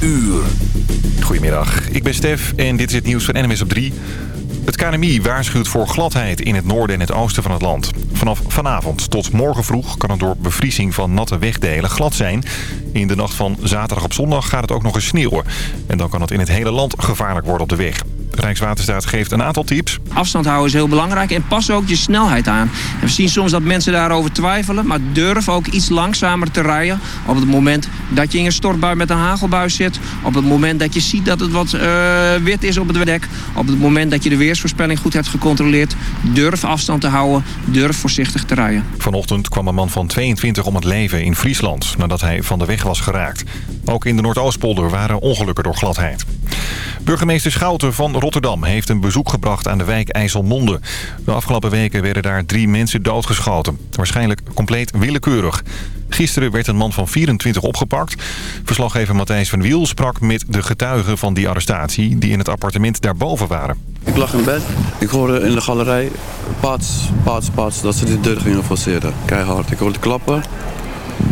uur. Goedemiddag, ik ben Stef en dit is het nieuws van NMS op 3. Het KNMI waarschuwt voor gladheid in het noorden en het oosten van het land. Vanaf vanavond tot morgen vroeg kan het door bevriezing van natte wegdelen glad zijn. In de nacht van zaterdag op zondag gaat het ook nog eens sneeuwen. En dan kan het in het hele land gevaarlijk worden op de weg. Rijkswaterstaat geeft een aantal tips. Afstand houden is heel belangrijk en pas ook je snelheid aan. En we zien soms dat mensen daarover twijfelen, maar durf ook iets langzamer te rijden. Op het moment dat je in een stortbui met een hagelbui zit. Op het moment dat je ziet dat het wat uh, wit is op het dek. Op het moment dat je de weersvoorspelling goed hebt gecontroleerd. Durf afstand te houden, durf voorzichtig te rijden. Vanochtend kwam een man van 22 om het leven in Friesland nadat hij van de weg was geraakt. Ook in de Noordoostpolder waren ongelukken door gladheid. Burgemeester Schouten van Rotterdam heeft een bezoek gebracht aan de wijk IJsselmonde. De afgelopen weken werden daar drie mensen doodgeschoten. Waarschijnlijk compleet willekeurig. Gisteren werd een man van 24 opgepakt. Verslaggever Matthijs van Wiel sprak met de getuigen van die arrestatie... die in het appartement daarboven waren. Ik lag in bed. Ik hoorde in de galerij paats, paats, paats... dat ze de deur gingen forceren. Keihard. Ik hoorde klappen.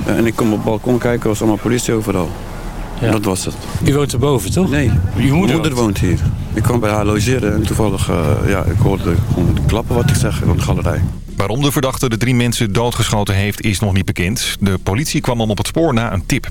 En ik kom op het balkon kijken. Er was allemaal politie overal. Ja. Dat was het. U woont erboven, toch? Nee, Uw moeder, moeder woont hier. Ik kwam bij haar logeren en toevallig, uh, ja, ik hoorde gewoon de klappen wat ik zeg op de galerij. Waarom de verdachte de drie mensen doodgeschoten heeft is nog niet bekend. De politie kwam dan op het spoor na een tip.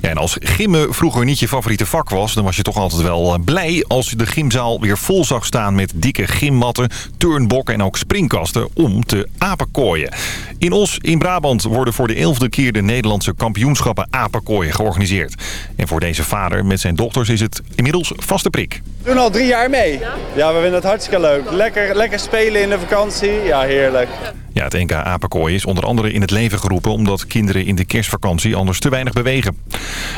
Ja, en als gimmen vroeger niet je favoriete vak was... dan was je toch altijd wel eh, blij als je de gymzaal weer vol zag staan... met dikke gymmatten, turnbokken en ook springkasten om te apenkooien. In Os in Brabant worden voor de elfde keer de Nederlandse kampioenschappen apenkooien georganiseerd. En voor deze vader met zijn dochters is het inmiddels vaste prik. We doen al drie jaar mee. Ja, we vinden het hartstikke leuk. Lekker, lekker spelen in de vakantie. Ja, heerlijk. Ja, het NK Apenkooi is onder andere in het leven geroepen... omdat kinderen in de kerstvakantie anders te weinig bewegen.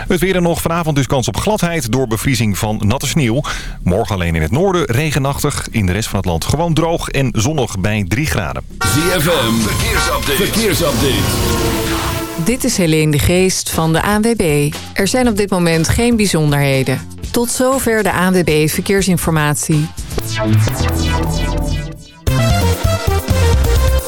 Het weer er nog vanavond dus kans op gladheid door bevriezing van natte sneeuw. Morgen alleen in het noorden regenachtig. In de rest van het land gewoon droog en zonnig bij 3 graden. ZFM, verkeersupdate. verkeersupdate. Dit is Helene de Geest van de ANWB. Er zijn op dit moment geen bijzonderheden. Tot zover de ANWB Verkeersinformatie.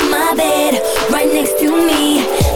In my bed, right next to me,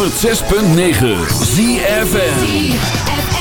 106.9 ZFN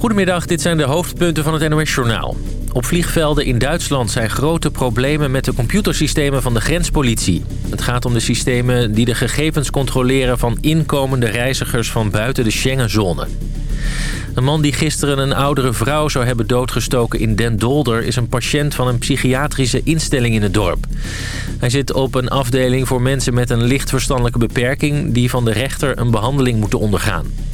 Goedemiddag, dit zijn de hoofdpunten van het NOS-journaal. Op vliegvelden in Duitsland zijn grote problemen met de computersystemen van de grenspolitie. Het gaat om de systemen die de gegevens controleren van inkomende reizigers van buiten de Schengenzone. Een man die gisteren een oudere vrouw zou hebben doodgestoken in Den Dolder... is een patiënt van een psychiatrische instelling in het dorp. Hij zit op een afdeling voor mensen met een licht verstandelijke beperking... die van de rechter een behandeling moeten ondergaan.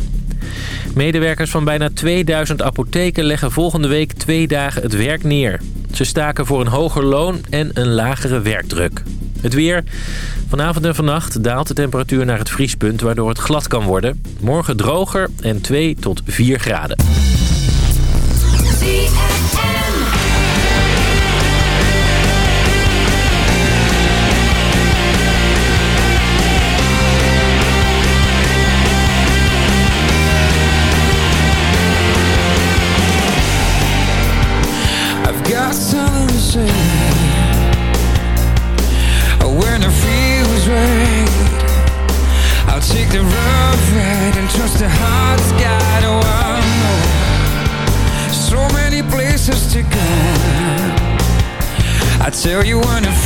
Medewerkers van bijna 2000 apotheken leggen volgende week twee dagen het werk neer. Ze staken voor een hoger loon en een lagere werkdruk. Het weer. Vanavond en vannacht daalt de temperatuur naar het vriespunt... waardoor het glad kan worden. Morgen droger en 2 tot 4 graden. you wanna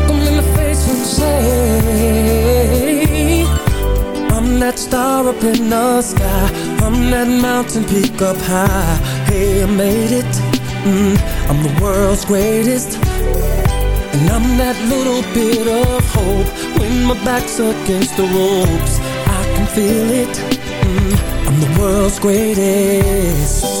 that star up in the sky, I'm that mountain peak up high. Hey, I made it. Mm, I'm the world's greatest. And I'm that little bit of hope when my back's against the ropes. I can feel it. Mm, I'm the world's greatest.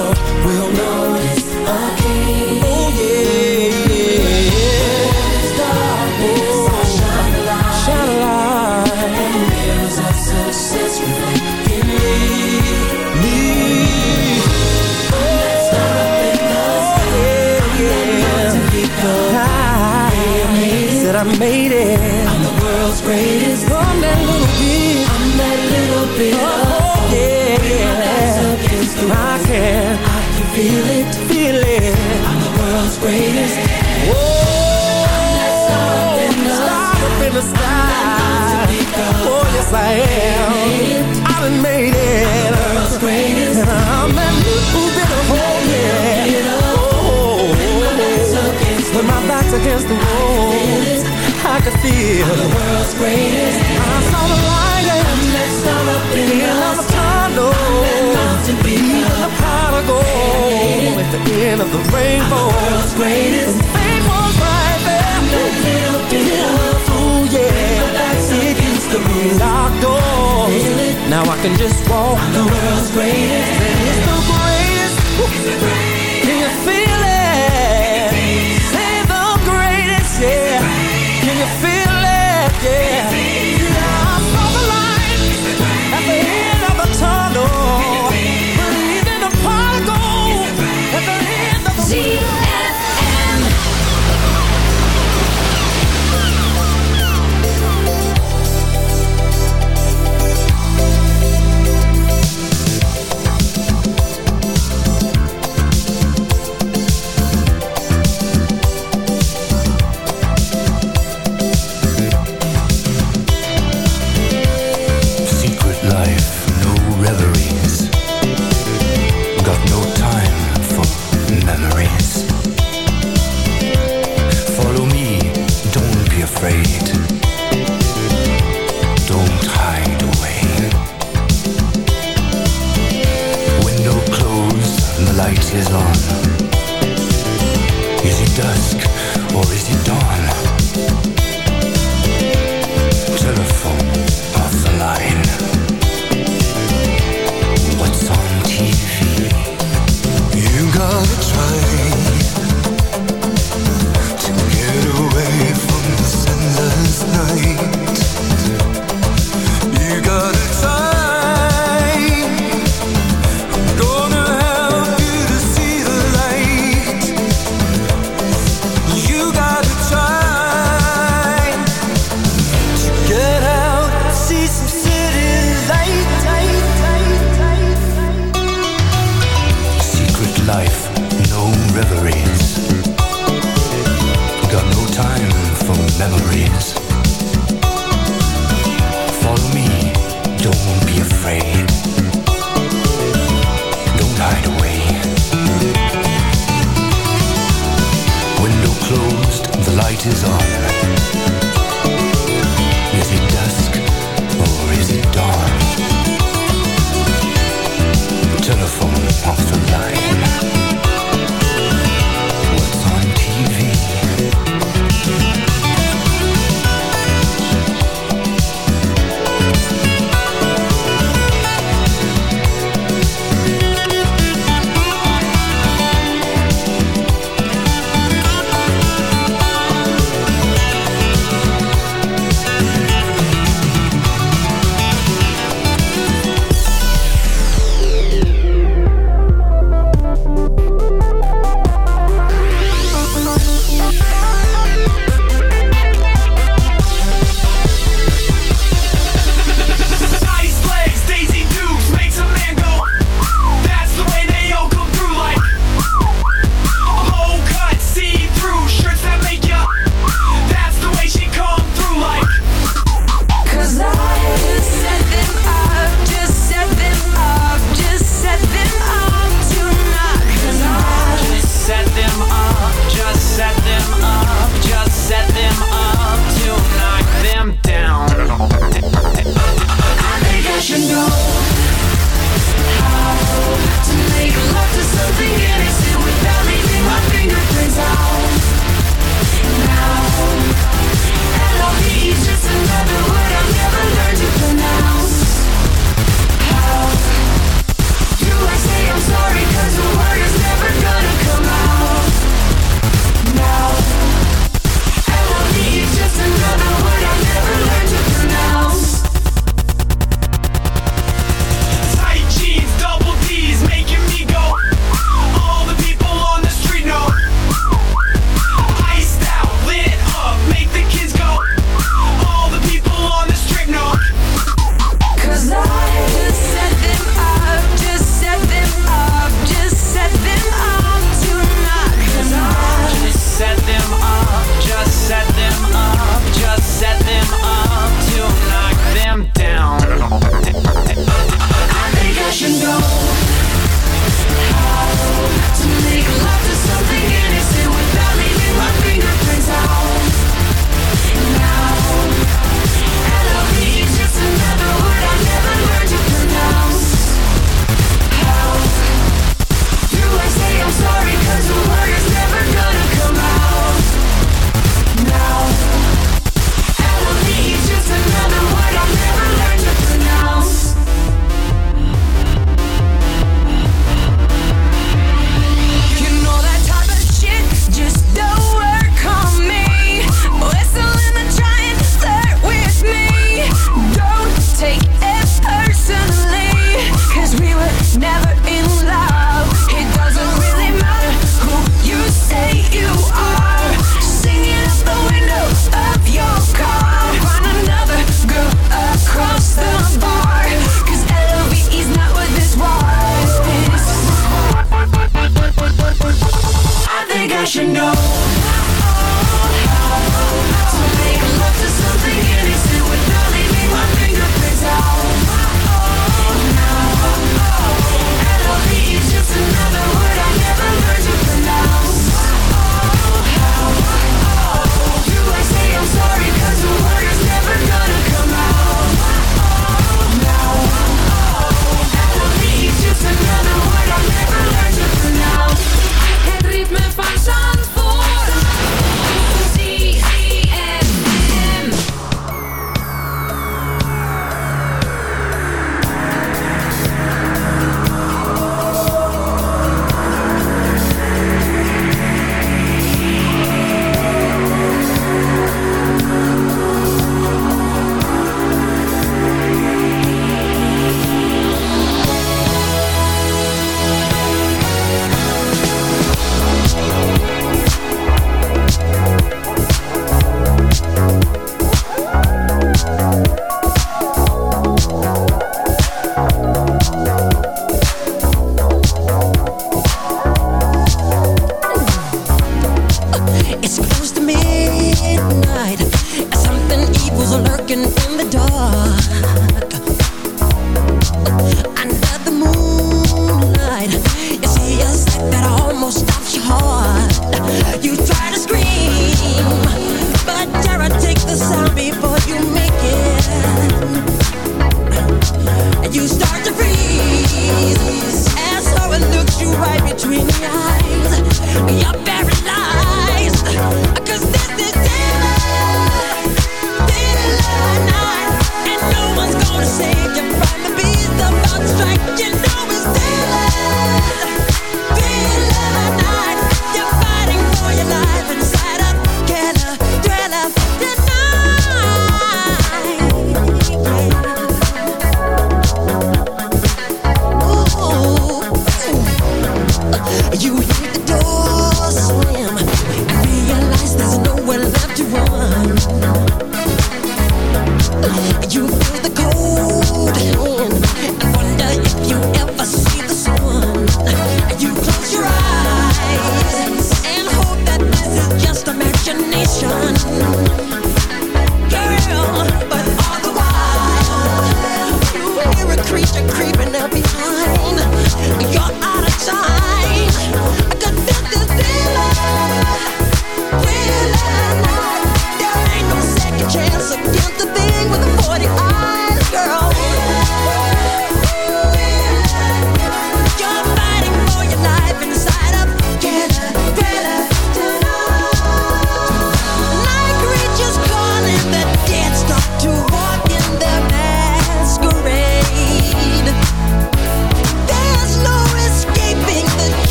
Said I made it. I'm the world's greatest. Oh, I'm that little bit. I'm that little bit. Oh, oh yeah. I can. I can feel it. Feel it. I'm the world's greatest. Whoa. I'm that star up in the star up in the sky. Oh, yes, I am. I done made it. I'm the world's greatest. And I'm that little bit feel I'm the world's greatest. I saw the light and I'm that star up in the. Mountain peak, the prodigal at the end of the rainbow. I'm the world's greatest. And fate was right there. I'm that little bit of ooh yeah. My back's against the locked doors. Now I can just walk. I'm the world's greatest. And it's the greatest. Light is on. Is it dusk or is it dawn?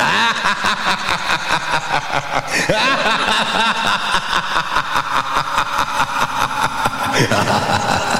Ha ha ha ha!